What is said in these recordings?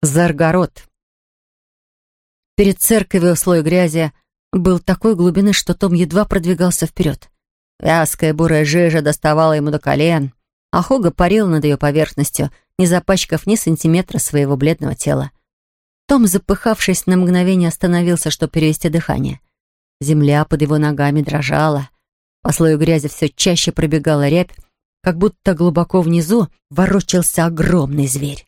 Заргород. Перед церковью слой грязи был такой глубины, что Том едва продвигался вперед. Вязкая бурая жижа доставала ему до колен, а Хога парил над ее поверхностью, не запачкав ни сантиметра своего бледного тела. Том, запыхавшись, на мгновение остановился, чтобы перевести дыхание. Земля под его ногами дрожала. По слою грязи все чаще пробегала рябь, как будто глубоко внизу ворочался огромный зверь.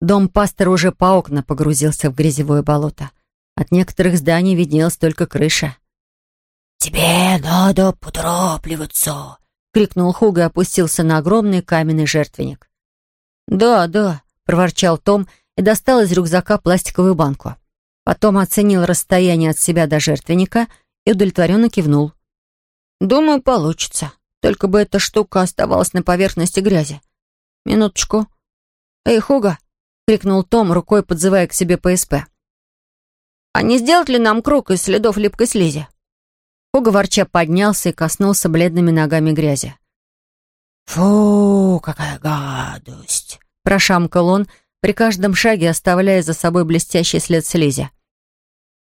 Дом пастора уже по окна погрузился в грязевое болото. От некоторых зданий виднелась только крыша. «Тебе надо поторапливаться!» — крикнул Хуга и опустился на огромный каменный жертвенник. «Да, да», — проворчал Том и достал из рюкзака пластиковую банку. Потом оценил расстояние от себя до жертвенника и удовлетворенно кивнул. «Думаю, получится. Только бы эта штука оставалась на поверхности грязи. Минуточку. Эй, Хуга, крикнул Том, рукой подзывая к себе ПСП. «А не сделать ли нам круг из следов липкой слизи?» Хуга ворча поднялся и коснулся бледными ногами грязи. «Фу, какая гадость!» — прошамкал он, при каждом шаге оставляя за собой блестящий след слизи.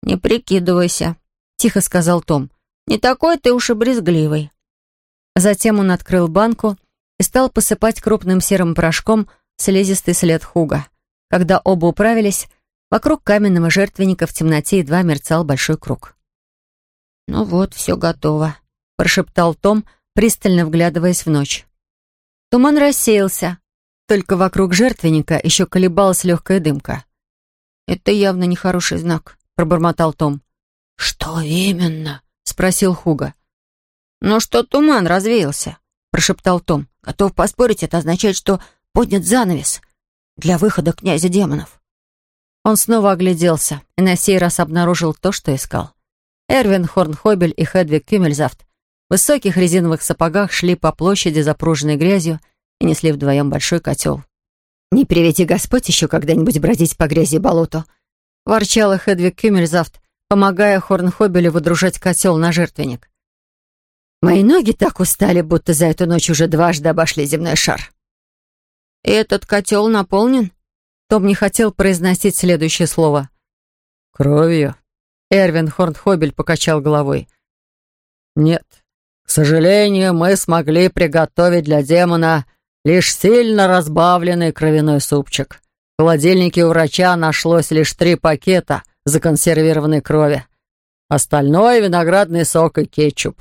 «Не прикидывайся», — тихо сказал Том. «Не такой ты уж и брезгливый». Затем он открыл банку и стал посыпать крупным серым порошком слизистый след Хуга. Когда оба управились, вокруг каменного жертвенника в темноте едва мерцал большой круг. «Ну вот, все готово», — прошептал Том, пристально вглядываясь в ночь. Туман рассеялся, только вокруг жертвенника еще колебалась легкая дымка. «Это явно нехороший знак», — пробормотал Том. «Что именно?» — спросил Хуга. «Ну что туман развеялся», — прошептал Том. «Готов поспорить, это означает, что поднят занавес для выхода князя демонов. Он снова огляделся и на сей раз обнаружил то, что искал. Эрвин Хорнхобель и Хедвиг Кюмельзавт в высоких резиновых сапогах шли по площади, запруженной грязью, и несли вдвоем большой котел. «Не приведи Господь еще когда-нибудь бродить по грязи и болоту», — ворчала Хедвиг Кюмельзавт, помогая Хорнхобелю выдружать котел на жертвенник. «Мои ноги так устали, будто за эту ночь уже дважды обошли земной шар». «И этот котел наполнен?» Том не хотел произносить следующее слово. «Кровью?» Эрвин Хорнхобель покачал головой. «Нет, к сожалению, мы смогли приготовить для демона лишь сильно разбавленный кровяной супчик. В холодильнике у врача нашлось лишь три пакета законсервированной крови. Остальное — виноградный сок и кетчуп.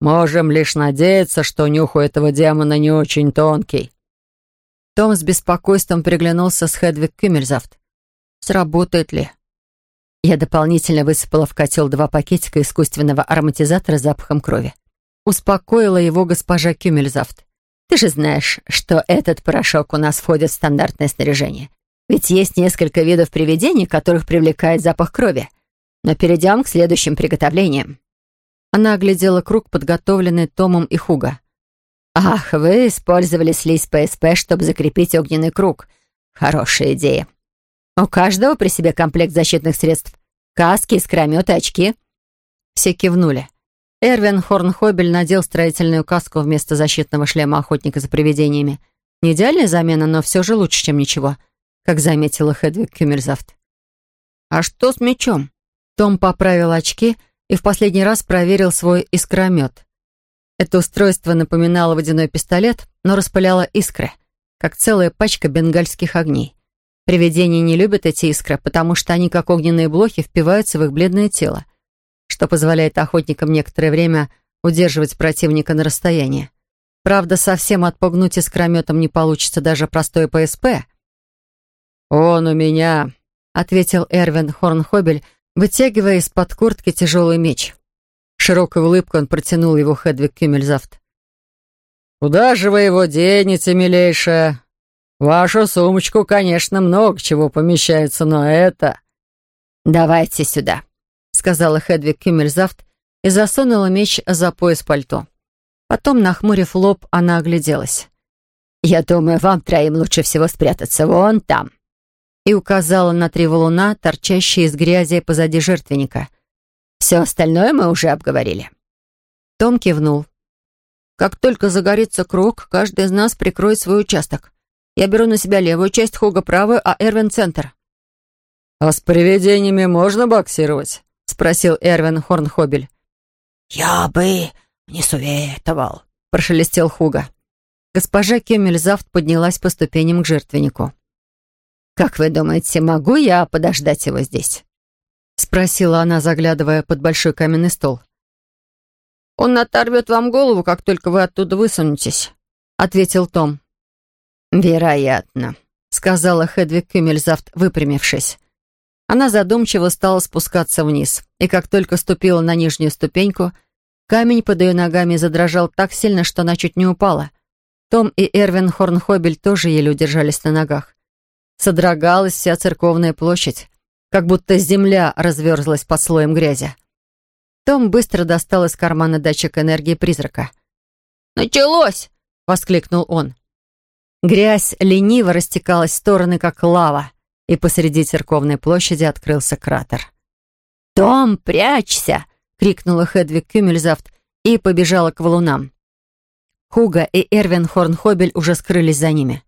Можем лишь надеяться, что нюх у этого демона не очень тонкий. Том с беспокойством приглянулся с Хедвиг Кюмельзавт. «Сработает ли?» Я дополнительно высыпала в котел два пакетика искусственного ароматизатора с запахом крови. Успокоила его госпожа Кюмельзавт. «Ты же знаешь, что этот порошок у нас входит в стандартное снаряжение. Ведь есть несколько видов привидений, которых привлекает запах крови. Но перейдем к следующим приготовлениям». Она оглядела круг, подготовленный Томом и Хуга. «Ах, вы использовали слизь ПСП, чтобы закрепить огненный круг. Хорошая идея. У каждого при себе комплект защитных средств. Каски, искрометы, очки». Все кивнули. Эрвин Хорнхобель надел строительную каску вместо защитного шлема охотника за привидениями. Не идеальная замена, но все же лучше, чем ничего, как заметила Хедвиг Кюмельзавт. «А что с мечом?» Том поправил очки и в последний раз проверил свой искромет. Это устройство напоминало водяной пистолет, но распыляло искры, как целая пачка бенгальских огней. Привидения не любят эти искры, потому что они, как огненные блохи, впиваются в их бледное тело, что позволяет охотникам некоторое время удерживать противника на расстоянии. Правда, совсем отпугнуть искрометом не получится даже простой ПСП. «Он у меня», — ответил Эрвин Хорнхобель, вытягивая из-под куртки тяжелый меч. Широкой улыбкой он протянул его Хедвиг Кюмельзавт. «Куда же вы его денете, милейшая? Вашу сумочку, конечно, много чего помещается, но это...» «Давайте сюда», — сказала Хедвиг Кюмельзавт и засунула меч за пояс пальто. Потом, нахмурив лоб, она огляделась. «Я думаю, вам троим лучше всего спрятаться вон там», и указала на три валуна, торчащие из грязи позади жертвенника — все остальное мы уже обговорили». Том кивнул. «Как только загорится круг, каждый из нас прикроет свой участок. Я беру на себя левую часть, Хуга правую, а Эрвин — центр». «А с привидениями можно боксировать?» — спросил Эрвин Хорнхобель. «Я бы не советовал», — прошелестел Хуга. Госпожа Кемельзавт поднялась по ступеням к жертвеннику. «Как вы думаете, могу я подождать его здесь?» — спросила она, заглядывая под большой каменный стол. «Он оторвет вам голову, как только вы оттуда высунетесь», — ответил Том. «Вероятно», — сказала Хедвиг Кюмельзавт, выпрямившись. Она задумчиво стала спускаться вниз, и как только ступила на нижнюю ступеньку, камень под ее ногами задрожал так сильно, что она чуть не упала. Том и Эрвин Хорнхобель тоже еле удержались на ногах. Содрогалась вся церковная площадь, как будто земля разверзлась под слоем грязи. Том быстро достал из кармана датчик энергии призрака. «Началось!» — воскликнул он. Грязь лениво растекалась в стороны, как лава и посреди церковной площади открылся кратер. «Том, прячься!» — крикнула Хедвиг Кюмельзавт и побежала к валунам. Хуга и Эрвин Хорнхобель уже скрылись за ними.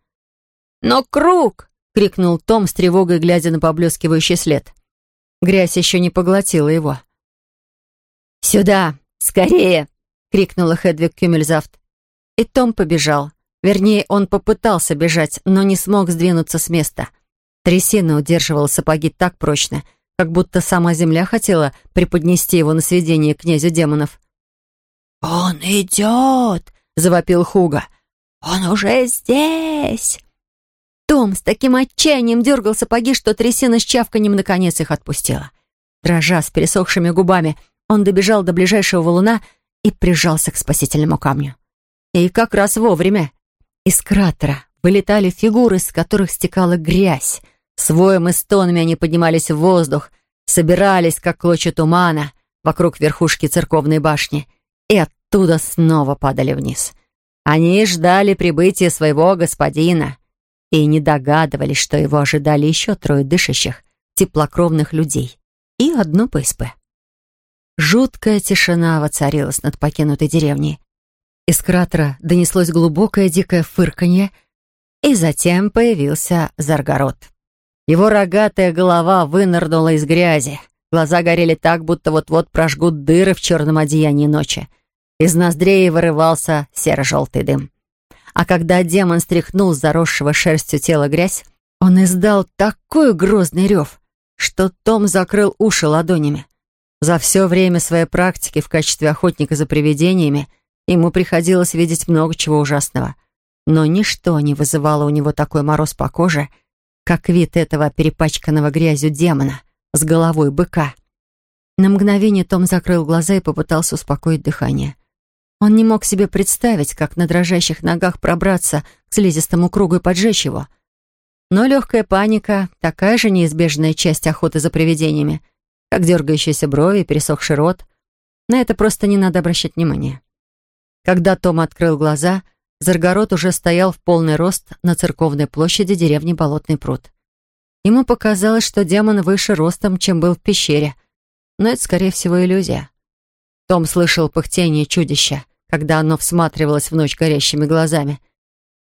«Но круг!» — крикнул Том с тревогой, глядя на поблескивающий след. Грязь еще не поглотила его. «Сюда! Скорее!» — крикнула Хедвиг Кюмельзавт. И Том побежал. Вернее, он попытался бежать, но не смог сдвинуться с места — Трясина удерживала сапоги так прочно, как будто сама земля хотела преподнести его на сведение князю демонов. «Он идет!» — завопил Хуга. «Он уже здесь!» Том с таким отчаянием дергал сапоги, что трясина с чавканем наконец их отпустила. Дрожа с пересохшими губами, он добежал до ближайшего валуна и прижался к спасительному камню. И как раз вовремя. Из кратера вылетали фигуры, с которых стекала грязь. С воем и стонами они поднимались в воздух, собирались, как клочья тумана, вокруг верхушки церковной башни, и оттуда снова падали вниз. Они ждали прибытия своего господина и не догадывались, что его ожидали еще трое дышащих, теплокровных людей и одно ПСП. Жуткая тишина воцарилась над покинутой деревней. Из кратера донеслось глубокое дикое фырканье, и затем появился Заргород. Его рогатая голова вынырнула из грязи. Глаза горели так, будто вот-вот прожгут дыры в черном одеянии ночи. Из ноздрей вырывался серо-желтый дым. А когда демон стряхнул с заросшего шерстью тела грязь, он издал такой грозный рев, что Том закрыл уши ладонями. За все время своей практики в качестве охотника за привидениями ему приходилось видеть много чего ужасного. Но ничто не вызывало у него такой мороз по коже — как вид этого перепачканного грязью демона с головой быка. На мгновение Том закрыл глаза и попытался успокоить дыхание. Он не мог себе представить, как на дрожащих ногах пробраться к слизистому кругу и поджечь его. Но легкая паника — такая же неизбежная часть охоты за привидениями, как дергающиеся брови и пересохший рот. На это просто не надо обращать внимания. Когда Том открыл глаза, Заргород уже стоял в полный рост на церковной площади деревни Болотный пруд. Ему показалось, что демон выше ростом, чем был в пещере, но это, скорее всего, иллюзия. Том слышал пыхтение чудища, когда оно всматривалось в ночь горящими глазами.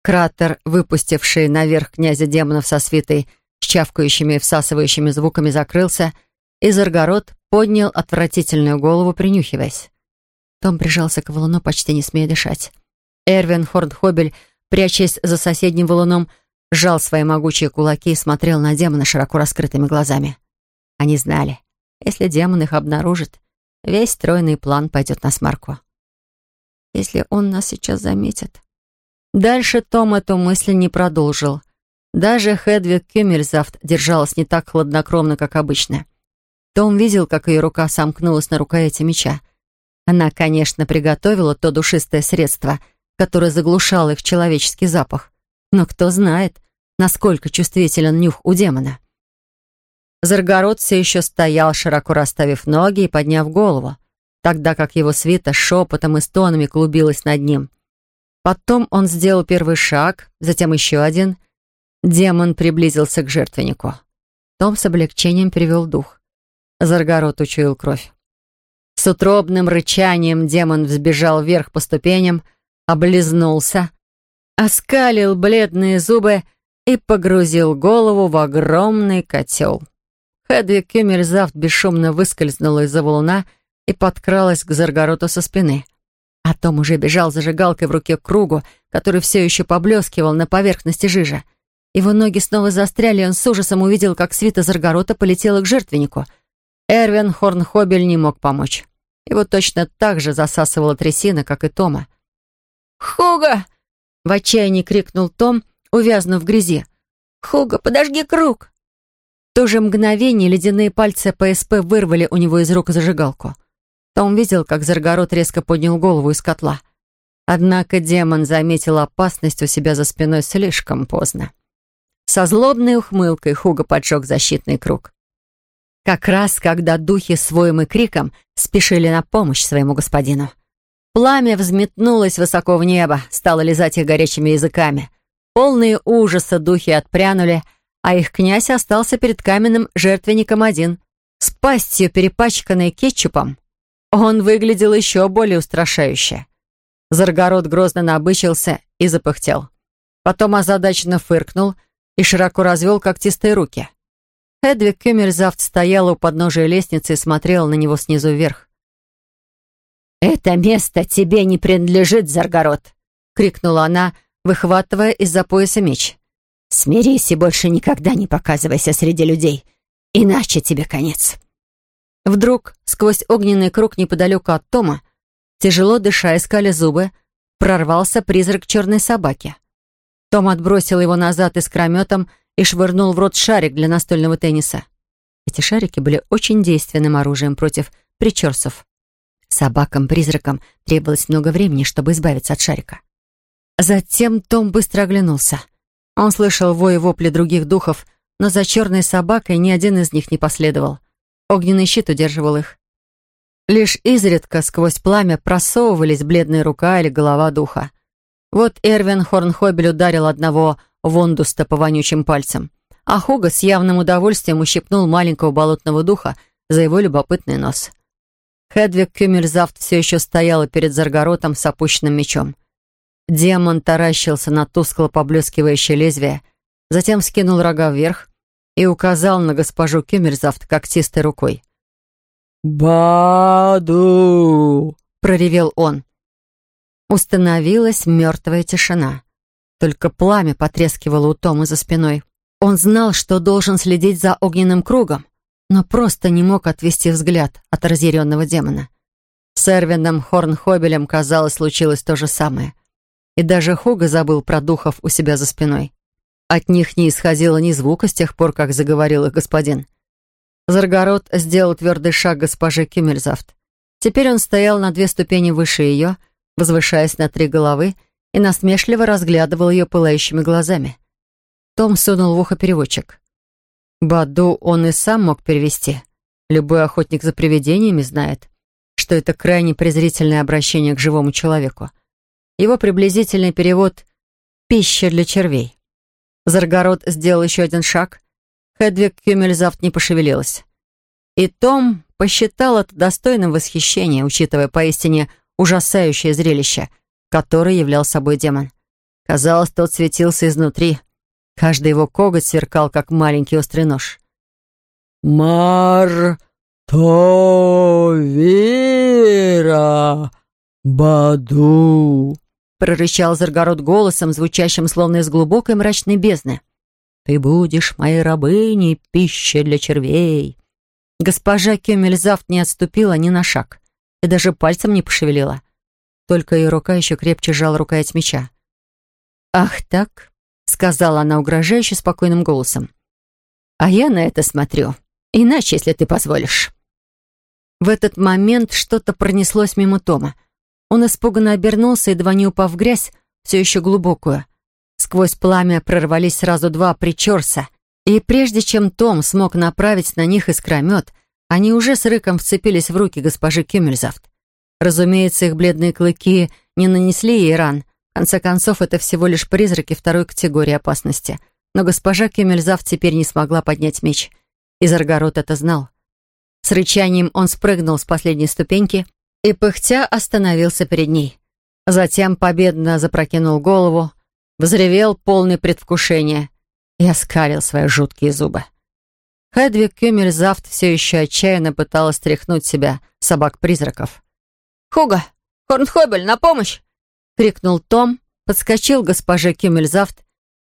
Кратер, выпустивший наверх князя демонов со свитой, с чавкающими и всасывающими звуками, закрылся, и Заргород поднял отвратительную голову, принюхиваясь. Том прижался к валуну, почти не смея дышать. Эрвин Хорнхобель, прячась за соседним валуном, сжал свои могучие кулаки и смотрел на демона широко раскрытыми глазами. Они знали, если демон их обнаружит, весь стройный план пойдет на смарку. Если он нас сейчас заметит... Дальше Том эту мысль не продолжил. Даже Хедвиг Кюмельзавт держалась не так хладнокровно, как обычно. Том видел, как ее рука сомкнулась на рукояти меча. Она, конечно, приготовила то душистое средство — который заглушал их человеческий запах. Но кто знает, насколько чувствителен нюх у демона. Заргород все еще стоял, широко расставив ноги и подняв голову, тогда как его свита шепотом и стонами клубилась над ним. Потом он сделал первый шаг, затем еще один. Демон приблизился к жертвеннику. Том с облегчением перевел дух. Заргород учуял кровь. С утробным рычанием демон взбежал вверх по ступеням, облизнулся, оскалил бледные зубы и погрузил голову в огромный котел. Хедвиг Кюмельзавт бесшумно выскользнула из-за валуна и подкралась к Заргороту со спины. А Том уже бежал зажигалкой в руке к кругу, который все еще поблескивал на поверхности жижа. Его ноги снова застряли, и он с ужасом увидел, как свита Заргорота полетела к жертвеннику. Эрвин Хорнхобель не мог помочь. Его точно так же засасывала трясина, как и Тома. «Хуга!» — в отчаянии крикнул Том, увязнув в грязи. «Хуга, подожги круг!» В то же мгновение ледяные пальцы ПСП вырвали у него из рук зажигалку. Том видел, как Заргород резко поднял голову из котла. Однако демон заметил опасность у себя за спиной слишком поздно. Со злобной ухмылкой Хуга поджег защитный круг. Как раз, когда духи с воем и криком спешили на помощь своему господину. Пламя взметнулось высоко в небо, стало лизать их горячими языками. Полные ужаса духи отпрянули, а их князь остался перед каменным жертвенником один, с пастью, перепачканной кетчупом. Он выглядел еще более устрашающе. Заргород грозно набычился и запыхтел. Потом озадаченно фыркнул и широко развел когтистые руки. Эдвиг Кюмерзавт стояла у подножия лестницы и смотрела на него снизу вверх. «Это место тебе не принадлежит, Заргород!» — крикнула она, выхватывая из-за пояса меч. «Смирись и больше никогда не показывайся среди людей, иначе тебе конец». Вдруг, сквозь огненный круг неподалеку от Тома, тяжело дыша, искали зубы, прорвался призрак черной собаки. Том отбросил его назад искрометом и швырнул в рот шарик для настольного тенниса. Эти шарики были очень действенным оружием против причерсов. Собакам-призракам требовалось много времени, чтобы избавиться от шарика. Затем Том быстро оглянулся. Он слышал вой и вопли других духов, но за черной собакой ни один из них не последовал. Огненный щит удерживал их. Лишь изредка сквозь пламя просовывались бледная рука или голова духа. Вот Эрвин Хорнхобель ударил одного Вондуста по вонючим пальцам, а Хуга с явным удовольствием ущипнул маленького болотного духа за его любопытный нос. Хедвиг Кюмельзавт все еще стояла перед Заргоротом с опущенным мечом. Демон таращился на тускло поблескивающее лезвие, затем скинул рога вверх и указал на госпожу Кюмельзавт когтистой рукой. «Баду!» — проревел он. Установилась мертвая тишина. Только пламя потрескивало у Тома за спиной. Он знал, что должен следить за огненным кругом, но просто не мог отвести взгляд от разъяренного демона. С Эрвином Хорнхобелем, казалось, случилось то же самое. И даже Хуга забыл про духов у себя за спиной. От них не исходило ни звука с тех пор, как заговорил их господин. Заргород сделал твердый шаг госпожи Кюмельзавт. Теперь он стоял на две ступени выше ее, возвышаясь на три головы, и насмешливо разглядывал ее пылающими глазами. Том сунул в ухо переводчик. Баду он и сам мог перевести. Любой охотник за привидениями знает, что это крайне презрительное обращение к живому человеку. Его приблизительный перевод «пища для червей». Заргород сделал еще один шаг. Хедвиг Кюмельзавт не пошевелилась. И Том посчитал это достойным восхищения, учитывая поистине ужасающее зрелище — который являл собой демон. Казалось, тот светился изнутри. Каждый его коготь сверкал, как маленький острый нож. «Мар... то... вера... баду...» прорычал Заргород голосом, звучащим словно из глубокой мрачной бездны. «Ты будешь моей рабыней, пища для червей». Госпожа Кюмельзавт не отступила ни на шаг и даже пальцем не пошевелила. Только ее рука еще крепче сжала рукоять меча. «Ах так?» — сказала она угрожающе спокойным голосом. «А я на это смотрю. Иначе, если ты позволишь». В этот момент что-то пронеслось мимо Тома. Он испуганно обернулся, едва не упав в грязь, все еще глубокую. Сквозь пламя прорвались сразу два причерса, и прежде чем Том смог направить на них искромет, они уже с рыком вцепились в руки госпожи Кюмельзавт. Разумеется, их бледные клыки не нанесли ей ран. В конце концов, это всего лишь призраки второй категории опасности. Но госпожа Кемельзав теперь не смогла поднять меч. И Заргород это знал. С рычанием он спрыгнул с последней ступеньки и, пыхтя, остановился перед ней. Затем победно запрокинул голову, взревел полный предвкушения и оскалил свои жуткие зубы. Хедвиг Кюмельзавт все еще отчаянно пыталась стряхнуть себя собак-призраков. «Хуга! Хорнхобель, на помощь!» — крикнул Том, подскочил госпоже Кюмельзавт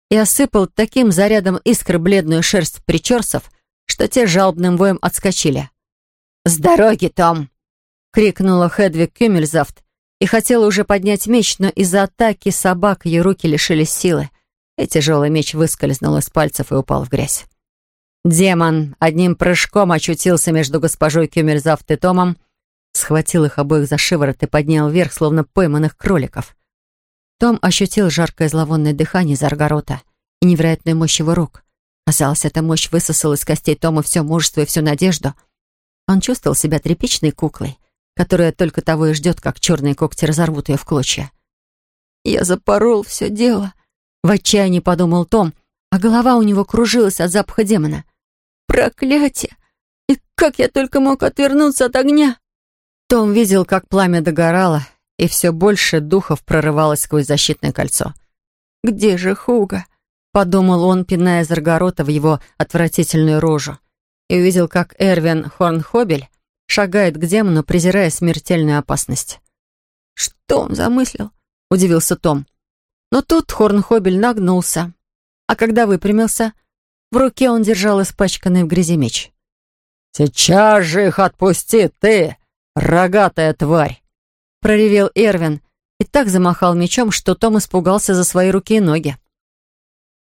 и осыпал таким зарядом искр бледную шерсть причерсов, что те жалобным воем отскочили. «С дороги, Том!» — крикнула Хедвиг Кюмельзавт и хотела уже поднять меч, но из-за атаки собак ее руки лишились силы, и тяжелый меч выскользнул из пальцев и упал в грязь. Демон одним прыжком очутился между госпожой Кюмельзавт и Томом, схватил их обоих за шиворот и поднял вверх, словно пойманных кроликов. Том ощутил жаркое зловонное дыхание Заргорота и невероятную мощь его рук. Казалось, эта мощь высосала из костей Тома все мужество и всю надежду. Он чувствовал себя тряпичной куклой, которая только того и ждет, как черные когти разорвут ее в клочья. «Я запорол все дело», — в отчаянии подумал Том, а голова у него кружилась от запаха демона. «Проклятие! И как я только мог отвернуться от огня!» Том видел, как пламя догорало, и все больше духов прорывалось сквозь защитное кольцо. «Где же Хуга?» — подумал он, пиная Заргорота в его отвратительную рожу, и увидел, как Эрвин Хорнхобель шагает к демону, презирая смертельную опасность. «Что он замыслил?» — удивился Том. Но тут Хорнхобель нагнулся, а когда выпрямился, в руке он держал испачканный в грязи меч. «Сейчас же их отпусти, ты, рогатая тварь!» проревел Эрвин и так замахал мечом, что Том испугался за свои руки и ноги.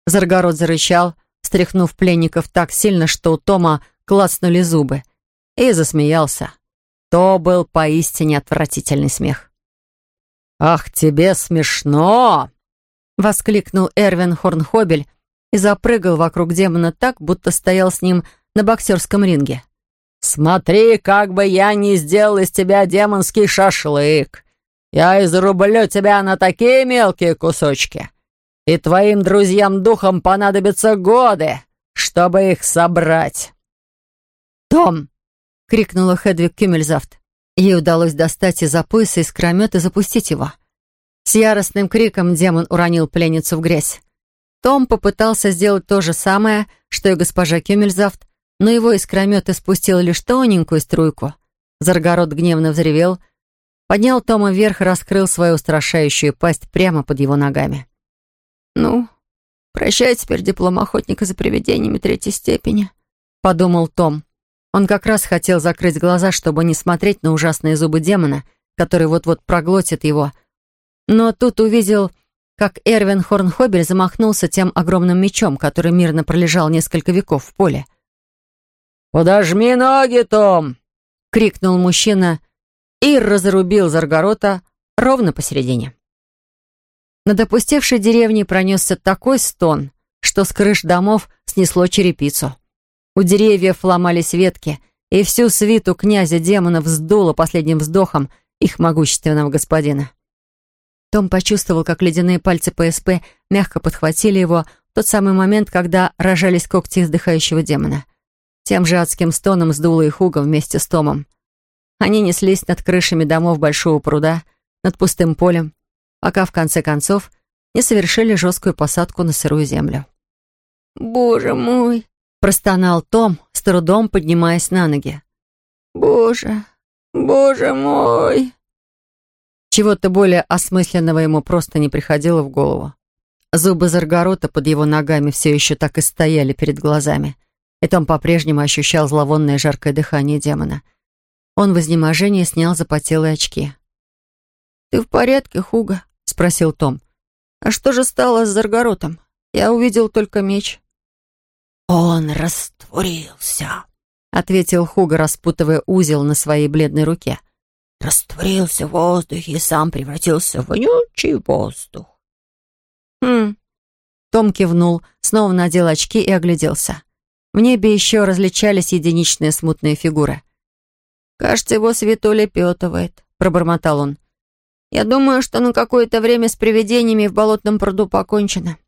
Заргород зарычал, стряхнув пленников так сильно, что у Тома клацнули зубы, и засмеялся. То был поистине отвратительный смех. «Ах, тебе смешно!» — воскликнул Эрвин Хорнхобель и запрыгал вокруг демона так, будто стоял с ним на боксерском ринге. «Смотри, как бы я не сделал из тебя демонский шашлык! Я изрублю тебя на такие мелкие кусочки, и твоим друзьям-духам понадобятся годы, чтобы их собрать!» «Том!» — крикнула Хедвиг Кюмельзавт. Ей удалось достать из-за пояса искромет и запустить его. С яростным криком демон уронил пленницу в грязь. Том попытался сделать то же самое, что и госпожа Кюмельзавт, но его искромет испустил лишь тоненькую струйку. Заргород гневно взревел, поднял Тома вверх и раскрыл свою устрашающую пасть прямо под его ногами. «Ну, прощай теперь диплом охотника за привидениями третьей степени», — подумал Том. Он как раз хотел закрыть глаза, чтобы не смотреть на ужасные зубы демона, который вот-вот проглотит его, но тут увидел, как Эрвин Хорнхобель замахнулся тем огромным мечом, который мирно пролежал несколько веков в поле. «Подожми ноги, Том!» — крикнул мужчина и разрубил Заргорота ровно посередине. Над опустевшей деревней пронесся такой стон, что с крыш домов снесло черепицу. У деревьев ломались ветки, и всю свиту князя демонов вздуло последним вздохом их могущественного господина. Том почувствовал, как ледяные пальцы ПСП мягко подхватили его в тот самый момент, когда рожались когти издыхающего демона. Тем же адским стоном сдуло их Уго вместе с Томом. Они неслись над крышами домов большого пруда, над пустым полем, пока в конце концов не совершили жесткую посадку на сырую землю. «Боже мой!» — простонал Том, с трудом поднимаясь на ноги. «Боже, боже мой!» Чего-то более осмысленного ему просто не приходило в голову. Зубы Заргорота под его ногами все еще так и стояли перед глазами, и Том по-прежнему ощущал зловонное жаркое дыхание демона. Он в изнеможении снял запотелые очки. «Ты в порядке, Хуга?» — спросил Том. «А что же стало с Заргоротом? Я увидел только меч». «Он растворился», — ответил Хуга, распутывая узел на своей бледной руке. — растворился в воздухе и сам превратился в вонючий воздух. «Хм». Том кивнул, снова надел очки и огляделся. В небе еще различались единичные смутные фигуры. «Кажется, его свету лепетывает», — пробормотал он. «Я думаю, что на какое-то время с привидениями в болотном пруду покончено.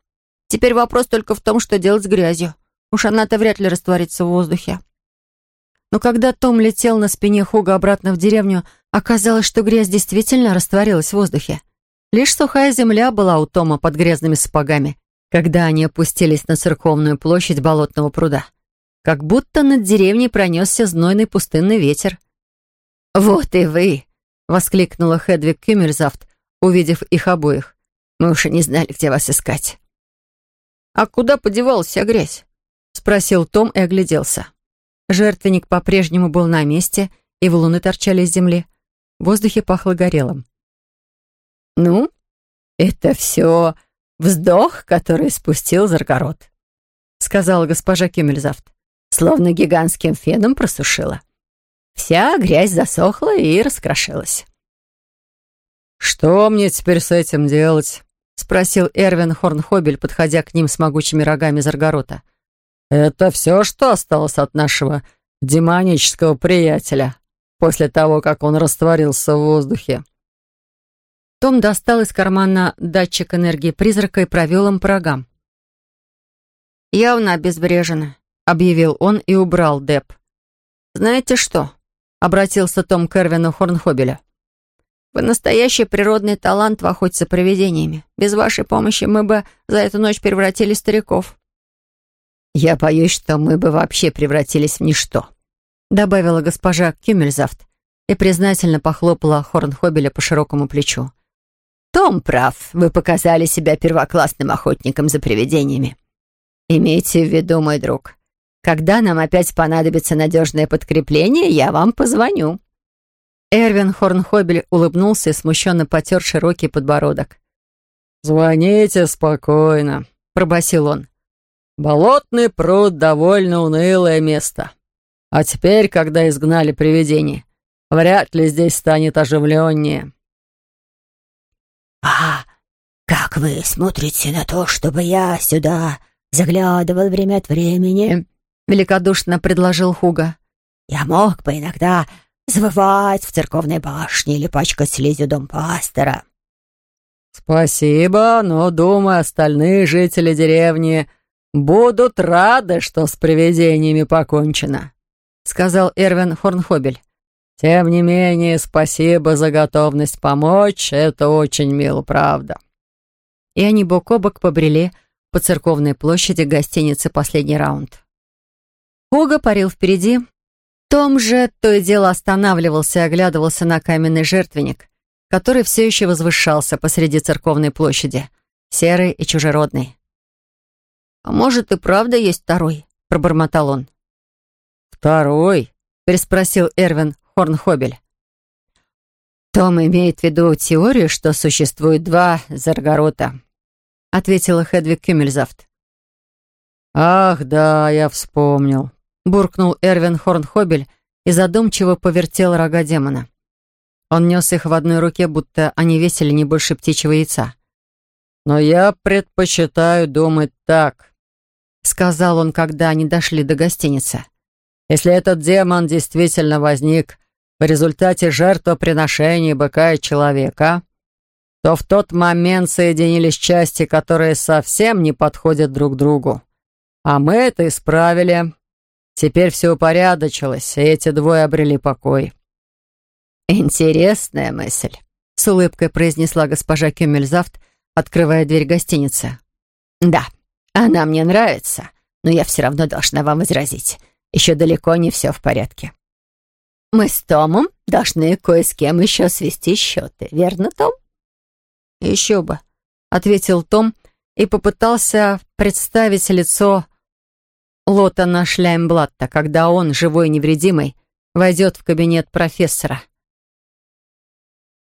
Теперь вопрос только в том, что делать с грязью. Уж она-то вряд ли растворится в воздухе». Но когда Том летел на спине Хуга обратно в деревню, оказалось, что грязь действительно растворилась в воздухе. Лишь сухая земля была у Тома под грязными сапогами, когда они опустились на церковную площадь болотного пруда. как будто над деревней пронесся знойный пустынный ветер. «Вот и вы!» — воскликнула Хедвиг Кюмельзавт, увидев их обоих. «Мы уж и не знали, где вас искать». «А куда подевалась вся грязь?» — спросил Том и огляделся. Жертвенник по-прежнему был на месте, и валуны торчали из земли. В воздухе пахло горелым. «Ну, это все вздох, который спустил Заргород», — сказала госпожа Кюмельзавт. «Словно гигантским феном просушила. Вся грязь засохла и раскрошилась». «Что мне теперь с этим делать?» — спросил Эрвин Хорнхобель, подходя к ним с могучими рогами Заргорота. «Это все, что осталось от нашего демонического приятеля после того, как он растворился в воздухе?» Том достал из кармана датчик энергии призрака и провел им по рогам. «Явно обезврежено», — объявил он и убрал Деп. «Знаете что?» — обратился Том к Эрвину Хорнхобелю. Вы настоящий природный талант в охоте за привидениями. Без вашей помощи мы бы за эту ночь превратили стариков». «Я боюсь, что мы бы вообще превратились в ничто», добавила госпожа Кюмельзавт и признательно похлопала Хорнхобеля по широкому плечу. «Том прав. Вы показали себя первоклассным охотником за привидениями. Имейте в виду, мой друг, когда нам опять понадобится надежное подкрепление, я вам позвоню». Эрвин Хорнхобель улыбнулся и смущенно потер широкий подбородок. «Звоните спокойно», — пробасил он. «Болотный пруд — довольно унылое место. А теперь, когда изгнали привидение, вряд ли здесь станет оживленнее». «А как вы смотрите на то, чтобы я сюда заглядывал время от времени?» — великодушно предложил Хуга. «Я мог бы иногда завывать в церковной башне или пачкать слизью дом пастора». «Спасибо, но, думаю, остальные жители деревни будут рады, что с привидениями покончено», сказал Эрвин Хорнхобель. «Тем не менее, спасибо за готовность помочь, это очень мило, правда». И они бок о бок побрели по церковной площади гостиницы «Последний раунд». Хуга парил впереди, том же то и дело останавливался и оглядывался на каменный жертвенник, который все еще возвышался посреди церковной площади, серый и чужеродный. «А может, и правда есть второй?» — пробормотал он. «Второй?» — переспросил Эрвин Хорнхобель. «Том имеет в виду теорию, что существует два Заргорота», — ответила Хедвиг Кюмельзавт. «Ах, да, я вспомнил буркнул Эрвин Хорнхобель и задумчиво повертел рога демона. Он нес их в одной руке, будто они весили не больше птичьего яйца. «Но я предпочитаю думать так», — сказал он, когда они дошли до гостиницы. «Если этот демон действительно возник в результате жертвоприношения быка и человека, то в тот момент соединились части, которые совсем не подходят друг другу. А мы это исправили, Теперь все упорядочилось, и эти двое обрели покой». «Интересная мысль», — с улыбкой произнесла госпожа Кюмельзавт, открывая дверь гостиницы. «Да, она мне нравится, но я все равно должна вам возразить. Еще далеко не все в порядке. Мы с Томом должны кое с кем еще свести счеты, верно, Том?» «Еще бы», — ответил Том и попытался представить лицо Лотана Шляймблатта, когда он, живой невредимый, войдет в кабинет профессора.